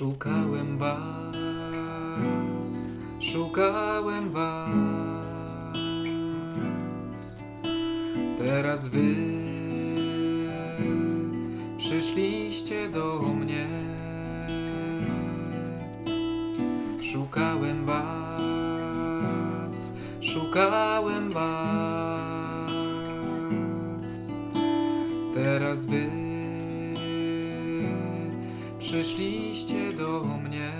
Szukałem was, szukałem was. Teraz wy przyszliście do mnie. Szukałem was szukałem was. Teraz wy przyszliście do mnie.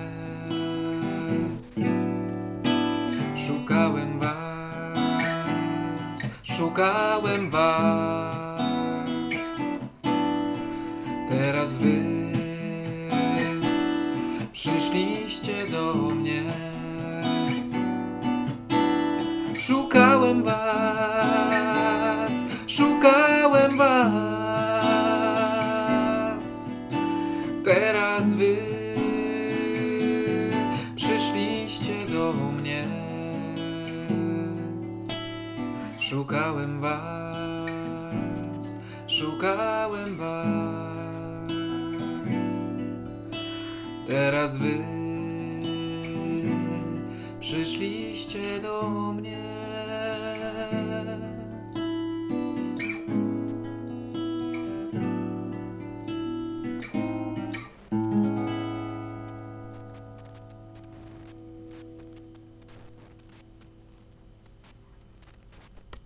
Szukałem was, szukałem was. Teraz wy przyszliście do mnie. Szukałem was, szukałem was. Teraz wy przyszliście do mnie. Szukałem was, szukałem was. Teraz wy przyszliście do mnie.